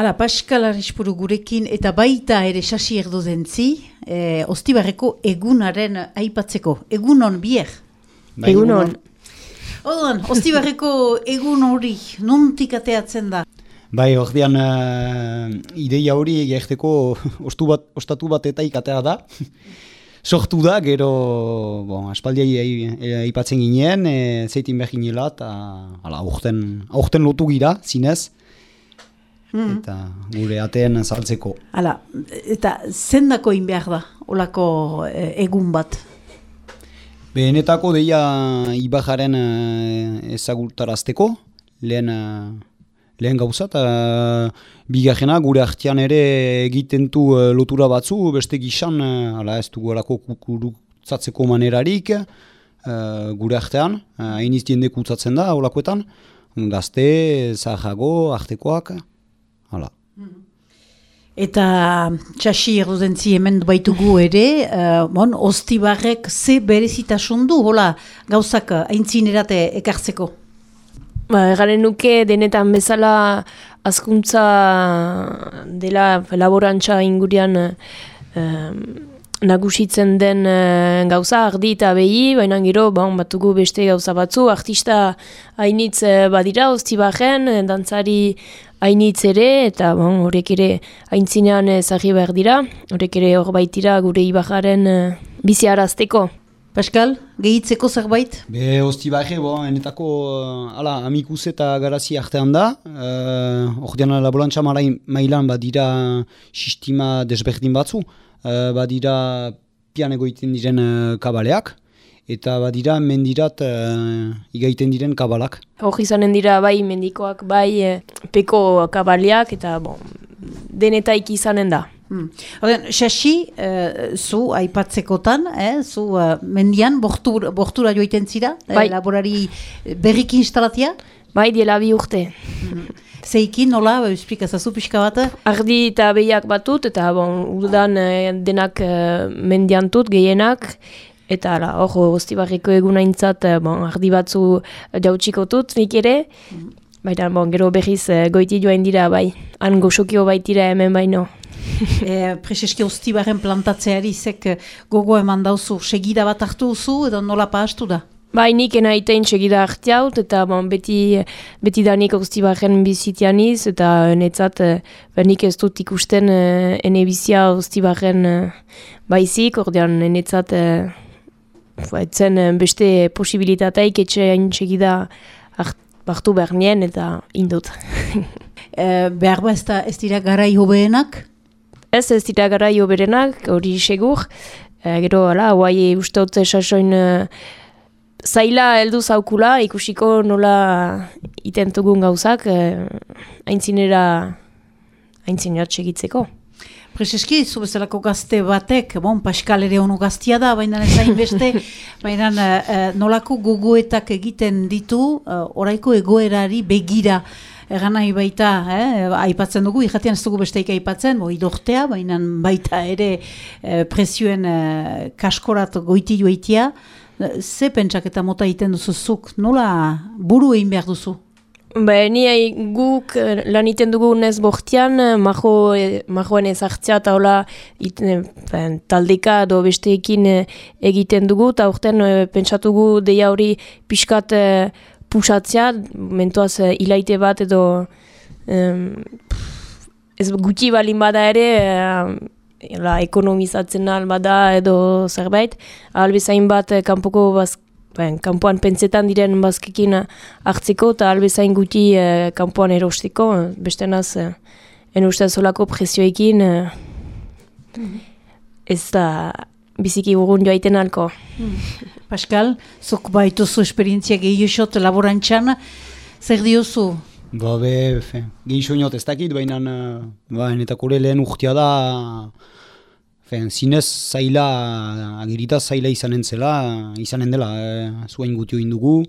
Hala, Pascal Arispuru gurekin eta baita ere sasi erdo dentzi, e, ostibarreko egunaren aipatzeko. Egunon bier? Bai, egunon. Oduan, ostibarreko egun hori, nuntik ateatzen da? Bai, ordean uh, ideia hori egerteko bat, ostatu bat eta ikatea da. Sortu da, gero, bon, aspaldia aipatzen ginen, e, zeitin behar ginela, eta aurten, aurten lotu gira, zinez. Mm. eta gure atean saltzeko. Hala, eta zendako in behar da, olako e, egun bat? Benetako deia ibajaren e, ezagutarazteko, lehen, e, lehen gauza, eta bigarrena gure artean ere egiten du lotura batzu, beste gizan, hala ez dugu alako kukurutzatzeko manerarik, gure artean, hain iztien dekutzatzen da, olakoetan, gazte, zahago, artekoak, hala. Eta txasi erudentzi hemen baitugu ere, uh, bon, ostibarrek ze berezitasun du, hola, gauzak aintzinerate ekartzeko? Ba, Garen nuke denetan bezala azkuntza dela laborantza ingurian nagusitzen den uh, gauza ardi eta behi, baina gero bon, batugu beste gauza batzu, artista hainitz uh, badira, ozti bajen, uh, dantzari hainitz ere, eta bon, horrek ere haintzinean ezagri behar dira, horrek ere hor baitira gure ibajaren uh, bizi arazteko. Pascal, gehitzeko zerbait? Be, ozti baje, bo, enetako, uh, ala, amikuz eta garazi artean da, hor uh, dian laborantza mailan badira sistima desberdin batzu, uh, badira pian egoiten diren uh, kabaleak, eta badira mendirat uh, igaiten diren kabalak. Hor izanen dira bai mendikoak, bai peko kabaleak, eta bon, denetaik izanen da. Hmm. Xaxi, zu aipatzekotan, eh, zu mendian, bortur, bortura joiten zira, bai. laborari berrik instalatia? Bai, diela bi urte. Hmm. Zeikin, nola, esplikazazu pixka bat? Ardi eta behiak batut, eta bon, udan eh, denak eh, mendiantut, gehienak, eta ara, hor, barriko egun aintzat, eh, bon, ardi batzu jautsiko nik ere, mm. baina, bon, gero behiz goiti joain dira, bai, han goxokio baitira hemen baino. e, Prezeski ostibarren plantatzeari zek gogo eman dauzu, segida bat hartu zu, edo nola pahastu da? Bai, nik enaitein segida hartiaut, eta bon, beti, beti danik oztibaren bizitianiz, eta netzat, ben nik ez dut ikusten uh, ene bizia oztibaren uh, baizik, ordean netzat, uh, etzen beste posibilitateik etxe hain segida hartu behar nien, eta indut. e, behar ba ez dira gara ihobeenak? Ez ez dira gara ihoberenak, hori segur, e, gero, ala, guai uste hotze sasoin, zaila heldu zaukula, ikusiko nola itentugun gauzak, eh, haintzinera, haintzinera txegitzeko. Prezeski, zu bezalako gazte batek, bon, Pascal ere onu gaztia da, baina ez hain beste, baina uh, nolako gogoetak egiten ditu, uh, oraiko egoerari begira, Egan nahi baita, eh, aipatzen dugu, ikatian ez dugu besteik aipatzen, bo, idortea, baina baita ere eh, presioen eh, kaskorat goiti joitia, ze pentsak eta mota egiten duzu zuk, nola buru egin behar duzu? Ba, ni guk eh, lan iten dugu nez bortian, eh, majo, eh, majoen ezartzea eta hola taldeka edo besteekin egiten dugu, eta urten pentsatugu deia hori pixkat pusatzea, mentoaz ilaite bat edo ez gutxi balin bada ere, la, ekonomizatzen albada edo zerbait, albezain bat eh, kanpoko baz, ben, kanpoan pentsetan diren bazkekin hartzeko eta albezain guti eh, kanpoan erosteko, beste naz, eh, en uste zolako presioekin eh, ez da biziki burun joaiten alko. Pascal, zuk baituzu esperientzia gehiusot laborantxan, zer diozu Ba, be, fe, gehi inot ez dakit, baina, ba, eta kore lehen urtia da, fe, zinez zaila, agirita zaila izanen zela, izanen dela, e, zuen gutio indugu,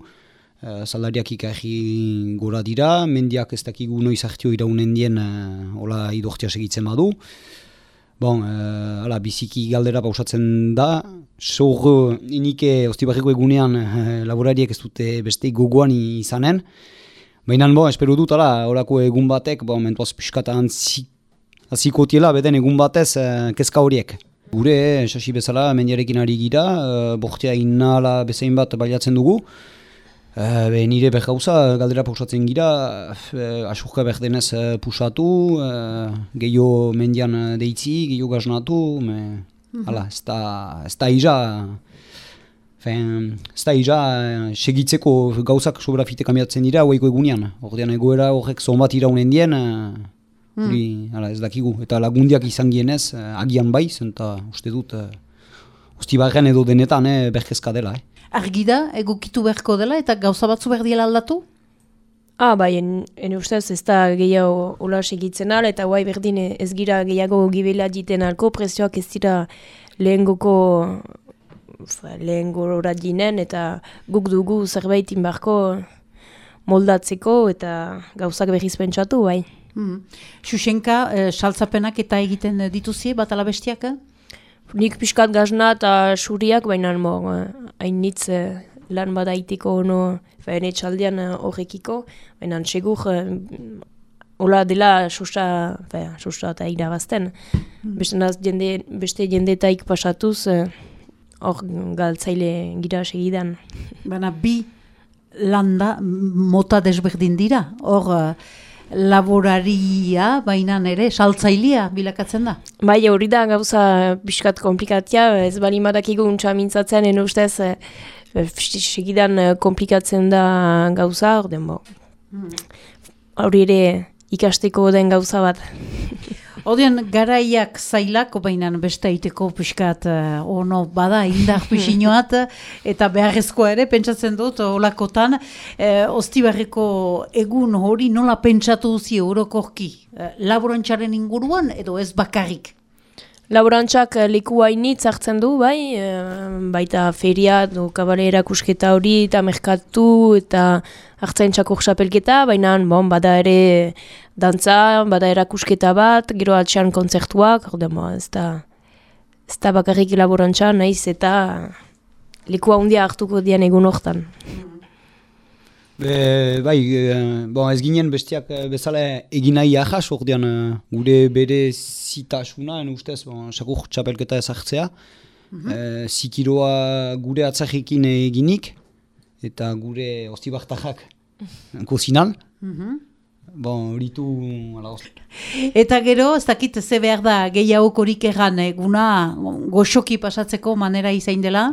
e, zaldariak ikarri gora dira, mendiak ez dakigu noiz hartio iraunen dien, e, hola idortia segitzen badu. Bon, e, ala, biziki galdera pausatzen da, Zor, inike, ostibarriko egunean, laborariak ez dute beste gogoan izanen, Baina, bo, espero dut, ala, horako egun batek, bo, mentuaz piskata antzi, azikotiela, beden egun batez, eh, kezka horiek. Gure, eh, sasi bezala, mendiarekin ari gira, eh, bortea inala bezain bat baliatzen dugu. Eh, be, nire beh gauza, galdera pausatzen gira, eh, asurka beh denez eh, pusatu, eh, gehiago mendian eh, deitzi, gehiago gaznatu, me, hala, ez da, ez da ija, Fen, ez da eh, segitzeko gauzak sobra fite kamiatzen dira, hoiko egunean. Ordean egoera horrek zon bat iraunen dien, eh, hori, hala, ez dakigu. Eta lagundiak izan gienez, eh, agian bai, zenta uste dut, uh, usti barren edo denetan, eh, berkezka dela. Eh. Argi da, egokitu beharko dela eta gauza batzu behar diela aldatu? Ah, bai, en, en ustez ez da gehiago hola segitzen al, eta guai berdin ez gira gehiago gibela diten alko, prezioak ez dira lehengoko fa, lehengo horat jinen, eta guk dugu zerbait inbarko moldatzeko eta gauzak berriz pentsatu, bai. Hmm. Xuxenka, eh, saltzapenak eta egiten dituzie, bat alabestiak? eh? Nik pixkat gazna eta suriak, baina hainitz eh, lan badaitiko ono, faen etxaldian eh, horrekiko, baina segur, eh, hola dela susta, fa, susta eta irabazten. Beste, naz, jende, beste jendetaik pasatuz, eh, hor galtzaile gira segidan. Baina bi landa mota desberdin dira. Hor eh, laboraria, baina ere saltzailea bilakatzen da. Bai, hori da gauza pixkat komplikatia, ez bali madakigu untsa mintzatzen, en ustez, eh, segidan eh, komplikatzen da gauza, hor den bo. Hori ere ikasteko den gauza bat. Odean garaiak zailak, baina beste aiteko pixkat eh, ono bada indar pixinoat, eta beharrezkoa ere, pentsatzen dut, olakotan, eh, ostibarreko egun hori nola pentsatu duzi eurokorki, eh, laborantxaren inguruan edo ez bakarrik? Laborantzak eh, leku hainitz hartzen du, bai, eh, baita feria, du kabale erakusketa hori, eta merkatu, eta hartzaintzako xapelketa, baina bon, bada ere dantza, bada erakusketa bat, gero altxean kontzertuak, hor demo, ez da, ez da bakarrik laborantza, naiz, eta leku handia hartuko dian egun hortan. Be, bai, e, bon, ez ginen bestiak eh, bezala egin nahi ahas, ordean eh, gure bere zitasuna, en ustez, bon, sakur txapelketa ezartzea, mm zikiroa gure atzajekin eginik, eta gure ostibartajak kozinan, bon, horitu, ala, Eta gero, ez dakit ze behar da gehiagokorik egan eguna goxoki pasatzeko manera izain dela?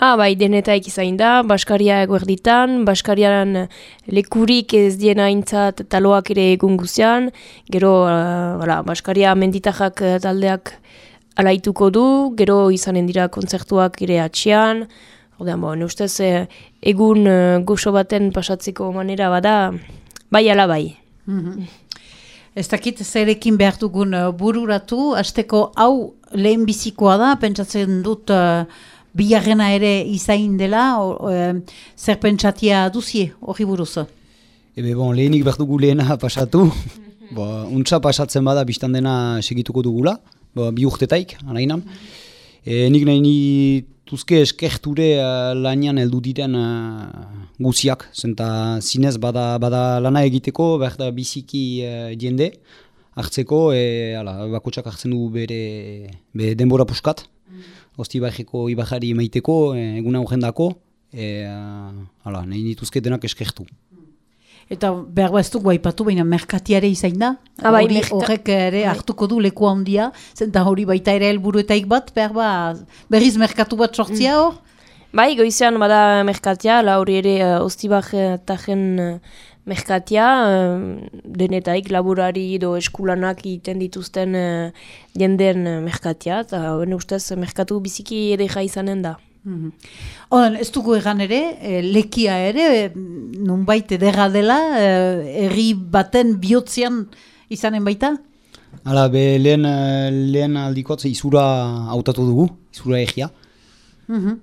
Ah, bai, denetaik izain da, Baskaria eguerditan, Baskarian lekurik ez dien aintzat taloak ere egun guzian, gero, uh, voilà, Baskaria menditajak eh, taldeak alaituko du, gero izanen dira kontzertuak ere atxian, Ordean, bo, ne ustez, eh, egun uh, goxo baten pasatzeko manera bada, bai ala bai. Ez dakit zerekin behar dugun eh, bururatu, asteko hau lehen bizikoa da, pentsatzen dut uh, bigarrena ere izain dela, o, eh, zer pentsatia duzie hori buruz. Ebe, bon, lehenik behar dugu lehena pasatu. Bo, untsa pasatzen bada biztan dena segituko dugula, bo, bi urtetaik, anainan. E, nik nahi nituzke eskerture uh, lanian heldu diren uh, guziak, zenta zinez bada, bada lana egiteko, behar da biziki uh, jende hartzeko, e, ala, bakotsak hartzen du bere, bere denbora puskat. Osti bajeko ibajari maiteko, e, eguna horrendako, e, uh, ala, nahi nituzke denak eskertu. Eta behar ez dugu aipatu, baina merkatiare izain da. Ah, bai, Hori- merka- Horrek ere hartuko du leku handia, zenta hori baita ere helburuetaik bat, behar ba, berriz merkatu bat sortzia hor. Bai, goizean bada merkatia, la hori ere uh, ostibar uh, tajen uh, merkatia, uh, denetaik laborari edo eskulanak egiten dituzten uh, jenden uh, merkatia, eta bene ustez merkatu biziki ere izanen da. Mhm. Oden, ez dugu egan ere, e, lekia ere, e, nunbait edera dela, e, herri baten bihotzean izanen baita? Hala, be lehen, eh, lehen aldikotze izura hautatu dugu, izura egia. Mhm.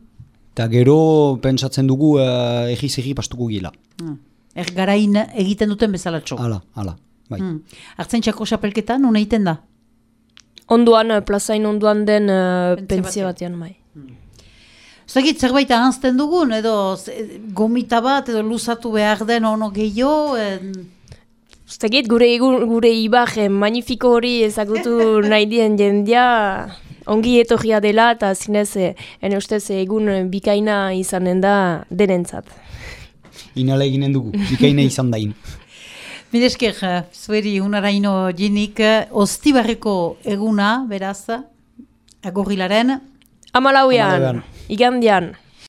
Eta gero pentsatzen dugu uh, egiz egi pastuko gila. Mm. Er garain egiten duten bezalatxo. Hala, hala, bai. Mm. Artzen txako xapelketa, nun egiten da? Onduan, uh, plazain onduan den uh, Pentsio pentsio batean, bai. Zagit zerbait ahantzten dugun, edo gomita bat, edo luzatu behar den ono gehiago, en... Uztegit, gure, gure ibar eh, magnifiko hori ezagutu nahi dien jendia ongi etorria dela eta zinez, eh, ene ustez egun bikaina izanen da denentzat. Inala eginen dugu, bikaina izan dain. Milesker, eh, zueri unaraino jinik, eh, ostibarreko eguna, beraz, agorrilaren, Amalauean, Amalauean. igandian.